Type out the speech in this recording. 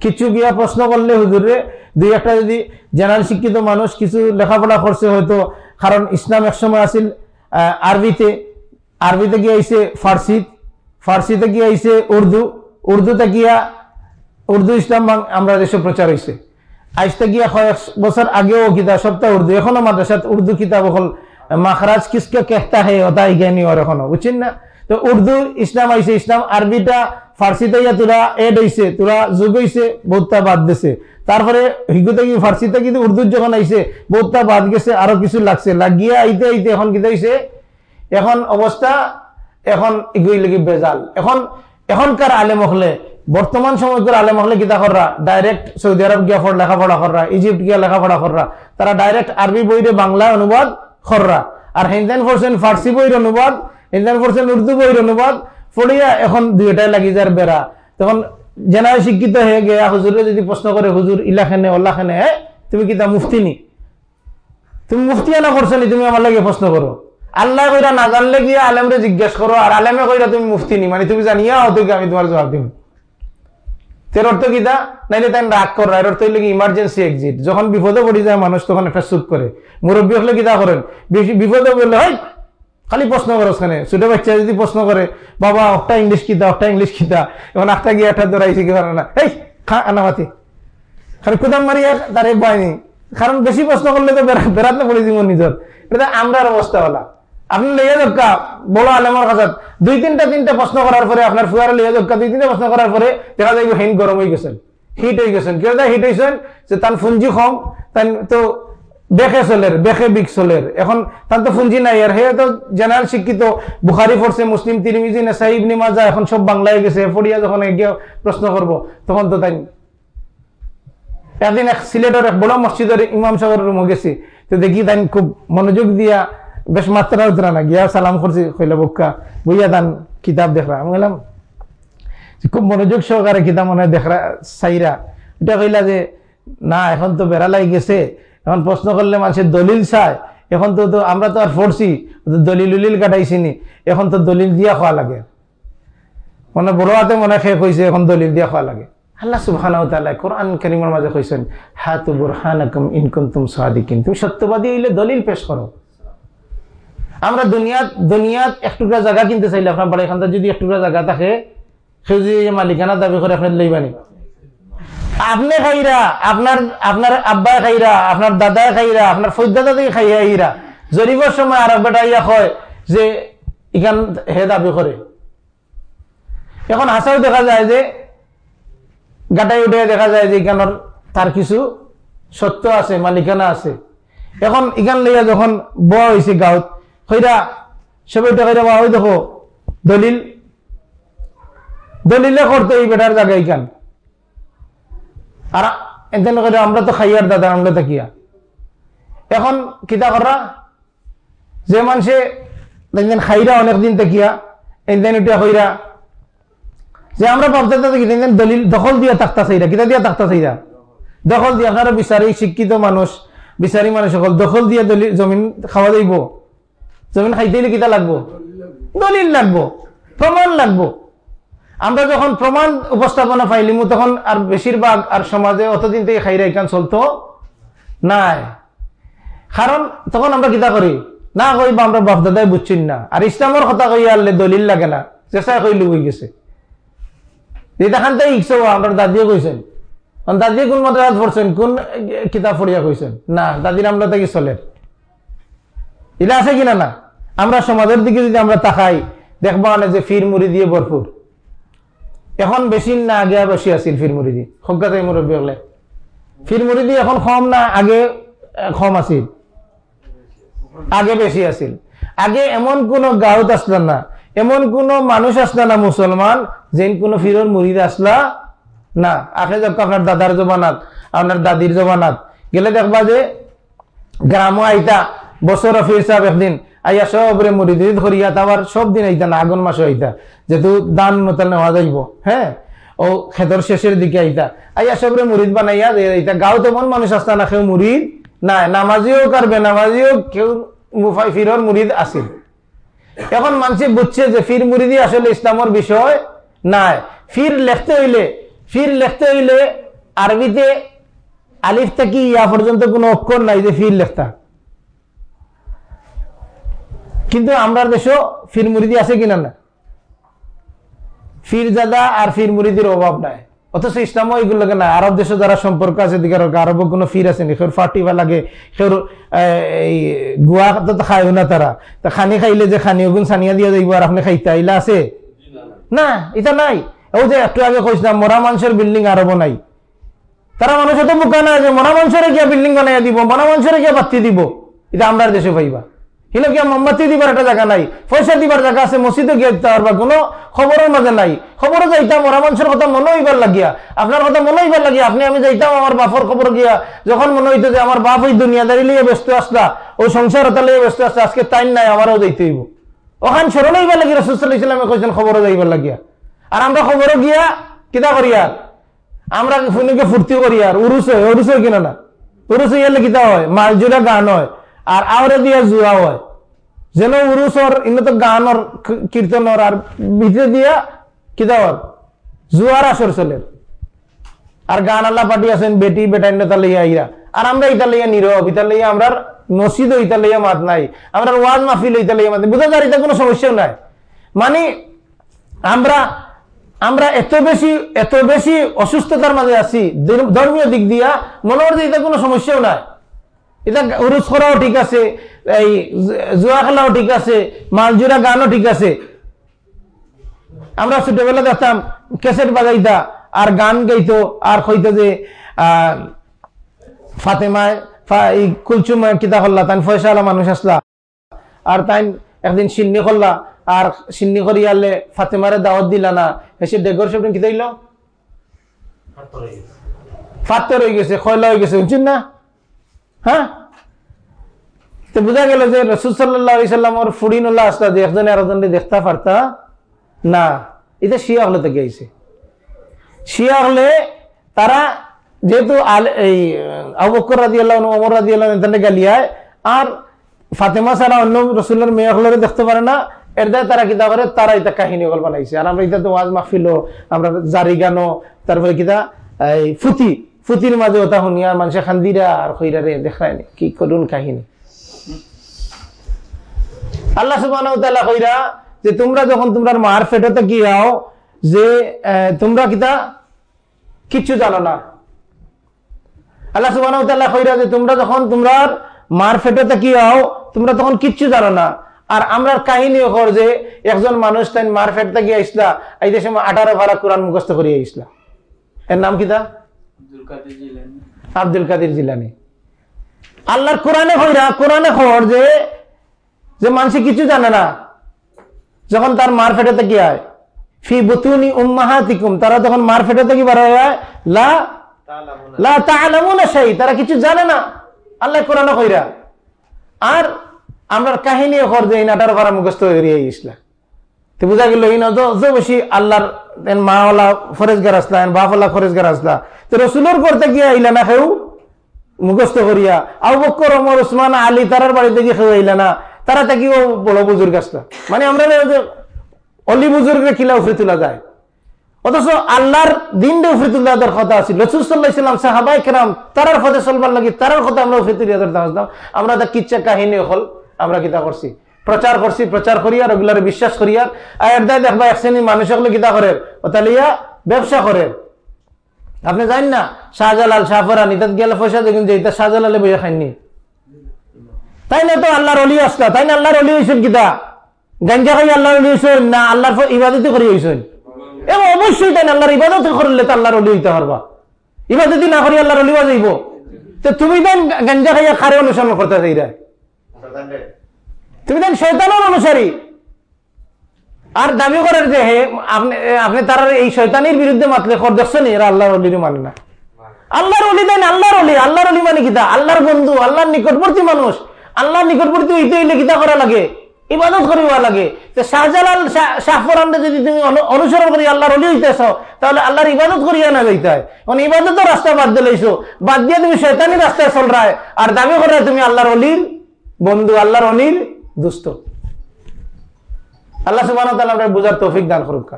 কিছু গিয়া প্রশ্ন করলে হুজুরে দুই একটা যদি জেনারেল শিক্ষিত মানুষ কিছু লেখাপড়া করছে হয়তো কারণ ইসলাম একসময় আহ, আরবিতে আরবিতে গিয়ে আইছে ফার্সি ফার্সিতে গিয়ে আইছে উর্দু উর্দুতে গিয়া উর্দু ইসলাম আমরা দেশে প্রচার হয়েছে আজতে গিয়া কয়েক বছর আগেও কিতাব সপ্তাহ উর্দু এখনও মাদ্রাসাত উর্দু কিতাব হল মাখরাজ কিসকে কেহতা হে ওটা জ্ঞানী ওর এখনও বুঝছেন না? তো উর্দু ইসলাম আইছে ইসলাম আরবিটা ফার্সিতে ইয়া তোরা এড হইছে, তোরা যুগ হইছে বহুতটা বাদ দিছে। তারপরে হিগুতে কি ফার্সিতে কিন্তু উর্দুর যখন আইছে বহুতটা বাদ গেছে, আরও কিছু লাগছে। লাগিয়ে আইতে আইতে এখন কিতা হইছে? এখন অবস্থা, এখন লাগি বেজাল। এখন, এখনকার আলেম হলে, বর্তমান সময়কার আলেম হলে কিতা কররা? ডাইরেক্ট সৌদি আরব গিয়া লেখাপড়া কররা ইজিপ্ট গিয়া লেখাপড়া কররা। তারা ডাইরেক্ট আরবি বইরে বাংলা অনুবাদ কররা। আর হিন্দান ফরছেন ফার্সি বইয়ের অনুবাদ হিন্দান ফরছেন উর্দু বইয়ের অনুবাদ ফড়িয়া এখন দুইটাই লাগি যার বেড়া তখন জেনারেল শিক্ষিত হয়ে গিয়া হুজুরে যদি প্রশ্ন করে হুজুর ইলাখানে ওল্লাখানে তুমি কিতা মুফতি নি? তুমি মুফতি আনা করছ নি, তুমি আমার লাগে প্রশ্ন করো আল্লাহ কইরা না জানলে গিয়ে আলেমরে জিজ্ঞেস করো আর আলেমে কইরা তুমি মুফতি নি? মানে তুমি জানিয়া হতো কি আমি তোমার জবাব দিব তের অর্থ কি কিতা? নাইলে তাই রাগ কর এর অর্থ হইলে কি ইমার্জেন্সি এক্সিট যখন বিপদে পড়ে যায় মানুষ তখন একটা চুপ করে মুরব্বী হলে কি কিতা করেন বিপদে বললে হয় খালি প্রশ্ন করো ওখানে। ছোট বাচ্চা যদি প্রশ্ন করে, বাবা একটা ইংলিশ কিতা একটা ইংলিশ কিতা এখন একটা গিয়ে একটা দৌড়াইছে কি পারে না? এই, খা আনামাতি খালি কুদাম মারিয়া তারে বয়নি কারণ বেশি প্রশ্ন করলে তো বেড়া- বেড়াতে পড়ে দিব নিজের। এটা আমরার অবস্থা হলা আপনি লইয়া দক্কা বড় আলেমর কাছে দুই তিনটা তিনটা প্রশ্ন করার পরে আপনার ফুয়ারে লইয়া দক্কা দুই তিনটা প্রশ্ন করার পরে দেখা যায় হেন গরম হয়ে গেছেন। হিট হয়ে গেছেন। কেউ হিট হয়েছেন যে তার ফুঞ্জি তাই তো বেখে চলের বেখে বিক চলের। এখন তার তো ফুঞ্জি নাই, আর হে তো জেনারেল শিক্ষিত, বুখারি পড়ছে, মুসলিম, তিরমিজি, নেসাই, ইবনি মাজা, এখন সব বাংলায় গেছে। পড়িয়া যখন এগিয়ে প্রশ্ন করব, তখন তো তাই। একদিন এক সিলেটের এক বড় মসজিদের ইমাম সাহেবের রুমে গেছি, তো দেখি তাই খুব মনোযোগ দিয়া বেশ মাত্রা উতরা না, গিয়া সালাম করছি, কইলা বক্কা বইয়া তান কিতাব দেখরা। আমি বললাম খুব মনোযোগ সহকারে কিতাব মনে দেখরা, সাইরা। এটা কইলা যে, না, এখন তো বেড়া লাগি গেছে এখন প্রশ্ন করলে মানুষের দলিল চায়। এখন তো আমরা তো আর পড়ছি দলিল উলিল কাটাইছি নি। এখন তো দলিল দিয়া খাওয়া লাগে। মানে বড় হাতে মনে খেয়ে কইছে এখন দলিল দিয়া খাওয়া লাগে। আল্লাহ সুবহানাহু তাআলা কোরআন কারীমের মাঝে কইছেন, হাতু বুরহানাকুম ইন কুনতুম সাদিকিন। তুমি সত্যবাদী হইলে দলিল পেশ করো। আমরা দুনিয়াত দুনিয়াত এক টুকরা জায়গা কিনতে চাইলে আপনার বাড়ি এখানটা যদি এক টুকরা জায়গা থাকে সে যদি মালিকানা দাবি করে আপনার লইবানি। আপনি খাইরা, আপনার আপনার আব্বা খাইরা, আপনার দাদা খাইরা, আপনার ফৈদাদা থেকে খাইয়া আইরা জরিবর সময় আর বেটা ইয়া হয় যে, ইখান হে দাবি করে। এখন হাসাও দেখা যায় যে গাটাই উঠে দেখা যায় যে, ইখানোর তার কিছু সত্য আছে, মালিকানা আছে। এখন ইখান লইয়া যখন বয়া হয়েছে গাঁত হইরা সবাই তো হইরা ওই দেখো, দলিল, দলিলে করতে এই বেটার জায়গা ইখান। আর এতেন করে আমরা তো খাইয়ার দাদা, আমরা তো কিয়া? এখন কিতা করা যে মানুষে দেখলেন খাইরা, অনেকদিন তেকিয়া এদিন উঠে হইরা যে আমরা ভাবতে দেখলেন দলিল, দখল দিয়া থাকতা চাইরা, কিতা দিয়া থাকতা চাইরা? দখল দিয়ে আপনারা বিচারি শিক্ষিত মানুষ, বিচারি মানুষ সকল দখল দিয়ে দলিল, জমিন খাওয়া যাইব। জমিন খাইতে কিতা লাগবো? দলিল লাগবো। প্রমাণ লাগবো। আমরা যখন প্রমাণ উপস্থাপনা পাইলিমু তখন আর বেশিরভাগ আর সমাজে অতদিন থেকে খাইরা ইকান চলতো নাই। কারণ তখন আমরা কিতা করি? না কইবা আমরা বাপ দাদাই বুঝছেন না। আর ইসলামের কথা কই আনলে দলিল লাগে না। চেষ্টা কইলে হয়ে গেছে। যেখান থেকে ইচ্ছা আমরা দাদিও কইছেন। আর দাদি কোন মাদ্রাসাত পড়ছেন? কোন কিতাব পড়িয়া কইছেন? না, দাদির আমরা থেকে চলে এটা আছে কিনা না? আমরা সমাজের দিকে যদি আমরা তাকাই, দেখবা না যে ফির মুড়ি দিয়ে ভরপুর। এখন বেশি না, আগে বেশি আছিল ফির মুড়ি দি সজ্ঞাতে মুরব্বী হলে। ফির মুড়িদি এখন কম না, আগে কম আছিল। আগে বেশি আছিল। আগে এমন কোন গাঁৱত আসলা না, এমন কোন মানুষ আসলা না মুসলমান যেন কোন ফিরর মুড়িদ আসলা না। আগে যাক আপনার দাদার জমানাত আপনার দাদির জমানাত। গেলে দেখবা যে গ্রাম আইতা বছর ফির সাহেব একদিন আইয়া সবরে মুড়িদ করিয়া তাবার সব দিন আইতা না, আগুন মাসে আইতা। যেহেতু দান মতাল নেওয়া যাইব হ্যাঁ? ও খেতর শেষের দিকে আইতা। আইয়া সবরে মুড়িদ বানাইয়া আইতা। গাঁও তেমন মানুষ আসতা না, কেউ মুড়িদ নাই। নামাজিও কারবে, নামাজিও কেউ মুফাই ফিরর মুড়িদ আসিল। এখন মানুষ বুঝছে যে ফির মুরিদি আসলে ইসলামের বিষয় নাই। ফির লেখতে হইলে, ফির লেখতে হইলে আরবিতে আলিফ থেকে ইয়া পর্যন্ত কোনো অক্ষর নাই যে ফির লেখতা। কিন্তু আমরা দেশও ফির মুরিদি আছে কিনা না? ফির জাদা আর ফির মুরিদির অভাব নাই। অথচ ইসলামও এগুলোকে না আরব দেশে যারা সম্পর্ক আছে দিকে আরব কোনো ফির আছে নি। সের ফাটি বা লাগে সের এই গুয়া তো খাইও না তারা। তা খানি খাইলে যে খানি, ওগুন সানিয়া দিয়ে যাইব আর আপনি খাইতে আইলা আছে? না এটা নাই। ও যে একটু আগে কইছিলাম, মরা মানুষের বিল্ডিং আরবও নাই। তারা মানুষ তো বোকা না যে মরা মানুষের গিয়া বিল্ডিং বানাইয়া দিব, মরা মানুষের গিয়া বাতি দিব। এটা আমরা দেশে পাইবা। হিলো গিয়া মোমবাতি দিবার একটা জায়গা নাই, পয়সা দিবার জায়গা আছে, মসজিদে গিয়ে দিতে পারবা, কোনো খবরের মাঝে নাই। খবরও যাইতাম মরা মানুষের কথা মনে হইবার লাগিয়া। আপনার কথা মনে হইবার লাগিয়া, আপনি আমি যাইতাম আমার বাপর খবর গিয়া, যখন মনে হইতো যে আমার বাপ ওই দুনিয়াদারি লিয়ে ব্যস্ত আসলা, ওই সংসার হতা লিয়ে ব্যস্ত আসলা, আজকে টাইম নাই, আমারও যাইতে হইব। ওখান স্মরণ হইবার লাগি রসুল ইসলামে কইছেন খবরও যাইবার লাগিয়া। আর আমরা খবরও গিয়া কিতা করি আর আমরা ফুনিকে ফুর্তি করি আর উরুস হয় উরুস হয় কিনা না? উরুস হইলে কিতা হয়? মাছ জোড়া গান হয়। আর আওরে দিয়া জুয়া হয়। যেন উরুসর ইন্ন তো গানর কীর্তনর আর ভিতরে দিয়া হয় জুয়ার আসর চলে। আর গান আল্লাহ পাটি আছেন, বেটি বেটাইন তা লইয়া ইরা আর আমরা ইতা লইয়া নীরব ইতা লইয়া আমরা মসজিদ ইতা লইয়া মাত নাই। আমরা ওয়াজ মাহফিল ইতা লইয়া মাত। বুঝা যায় এটা কোনো সমস্যাও নাই। মানে আমরা আমরা এত বেশি এত বেশি অসুস্থতার মাঝে আছি ধর্ম- ধর্মীয় দিক দিয়া মনে হয় এটা কোনো সমস্যাও নাই। এটা উরুস করাও ঠিক আছে এই জুয়া খেলাও ঠিক আছে মালজুরা গানও ঠিক আছে। আমরা ছোটবেলা দেখতাম ক্যাসেট বাজাইতা আর গান গাইতো আর কইতো যে ফাতেমায় ফা- এই কুলচুম কিতা করলা তাই ফয়সালা মানুষ আসলা। আর তাই একদিন সিন্নি করলা আর সিন্নি করি আলে ফাতেমারে দাওয়াত দিলা না এসে ডেগর সব কিতা হইল? ফাত্তর হয়ে গেছে। খয়লা হয়ে গেছে বুঝছেন না? হ্যাঁ? তো বোঝা গেল যে রসুল সাল্লাহ সাল্লামর ফুড়িনুল্লাহ আসলা যে একজনে আরেকজনকে দেখতে পারতা না। এটা শিয়া হলে থেকে আইছে। শিয়া হলে তারা যেহেতু এই আবু বকর রাজি আল্লাহ ওমর রাজি আল্লাহ গালিয়ায় আর ফাতেমা ছাড়া অন্য রসুল্লার মেয়ে হলে দেখতে পারে না, এর তারা কিতা করে তারা এটা কাহিনী গল্প বানাইছে। আর আমরা এটা তো ওয়াজ মাহফিলও আমরা জারি গানো তারপরে কিতা এই ফুতি, ফুতির মাঝে ওটা শুনিয়া আর মানুষে খান্দিরা আর খৈরা রে দেখায় কি করুন কাহিনী। আল্লাহ কইরা যে তোমরা যখন তোমরা মার ফেটতে কি হও যে তোমরা কিতা? কিচ্ছু জানো না। আল্লাহ কইরা যে তোমরা যখন তোমরা মার ফেটতে কি হও তোমরা তখন কিচ্ছু জানো না। আর আমরা কাহিনী কর যে একজন মানুষ তাই মার ফেটতে গিয়ে আইসলা এই দেশে আঠারো ভাড়া কোরআন মুখস্থ করিয়ে আইসলা। এর নাম কিতা? আব্দুল কাদের জিলানি। আল্লাহর কোরআনে কইরা কোরআনে খবর যে যে মানুষ কিছু জানে না, যখন তার মার ফেটাতে কি হয়? ফি বুতুনি উম্মাহাতিকুম, তারা তখন মার ফেটাতে কি বার হয় লা লা শাই তারা কিছু জানে না। আল্লাহ কোরআনে কইরা। আর আমরা কাহিনী কর যে ইনাটার করা মুখস্থ হয়ে ইসলা তো বুঝা গেল ইন যে বেশি আল্লাহর এন মাওয়ালা ফরেজগার আসলা বাপওয়ালা ফরেজগার আসলা, তো রসুলোর করতে গিয়ে আইলা না কেউ মুখস্থ করিয়া। আবু বক্কর ওমর ওসমান আলী, তারার বাড়িতে গিয়ে কেউ আইলা না? তারা তাকিও বড় বুজুর্গ আসলা। মানে আমরা অলি বুজুর্গের কিলা উফরে তোলা যায়। অথচ আল্লাহর দিন উফরে তুল্লাহ কথা আছে। রসুল সাল্লাহ সাহাবাই কেরাম তারার পথে চলবার লাগি তারার কথা আমরা উফরে তুলিয়া ধরতে আসতাম আমরা তা কিচ্ছা কাহিনী হল আমরা কিতা করছি। প্রচার করছি, প্রচার করি আর ওগুলার বিশ্বাস করি আর এর দায় দেখবা এক শ্রেণির মানুষ হলে কিতা করে ওতালিয়া ব্যবসা করে। আপনি জানেন না, শাহজালাল, শাহফরানি তাত গেলে পয়সা দেখুন যে এটা শাহজালালে বইয়া খাইনি। তাই না তো আল্লাহর অলি আসলা। তাই না আল্লাহর অলি হয়েছেন কিতা? গাঞ্জা খাই আল্লাহর অলি হয়েছেন না আল্লাহর ইবাদতি করি হয়েছেন এবং অবশ্যই তাই আল্লাহর ইবাদত করলে তো আল্লাহর অলি হইতে পারবা। ইবাদতি না করি আল্লাহর অলি যাইব। তো তুমি দেন গাঞ্জা খাইয়া খারে অনুসরণ করতে চাইরা তুমি দেন শৈতানের অনুসারী। আর দাবি করার যে হে, আপনি আপনি তার এই শৈতানির বিরুদ্ধে মাতলে খর দেখছেন, এরা আল্লাহর অলির মানে না। আল্লাহর অলি দেন আল্লাহর অলি। আল্লাহর অলি মানে কিতা? আল্লাহর বন্ধু, আল্লাহর নিকটবর্তী মানুষ। আল্লাহর নিকটবর্তী হইতে হইলে কিতা করা লাগে, ইবাদত করিবা লাগে। তো শাহজালাল শাহফরানকে যদি তুমি অনু- অনুসরণ করি, আল্লাহর অলি হইতেছ, তাহলে আল্লাহর ইবাদত করিয়া না যাইতে হয় মানে ইবাদতের রাস্তা বাদ দিলেইছো বাদ দিয়ে তুমি শৈতানি রাস্তায় চল রায়, আর দাবি করে তুমি আল্লাহর অলির বন্ধু, আল্লাহর অলির দুস্থ আল্লাহ আমরা বুঝার তৌফিক দান করুক।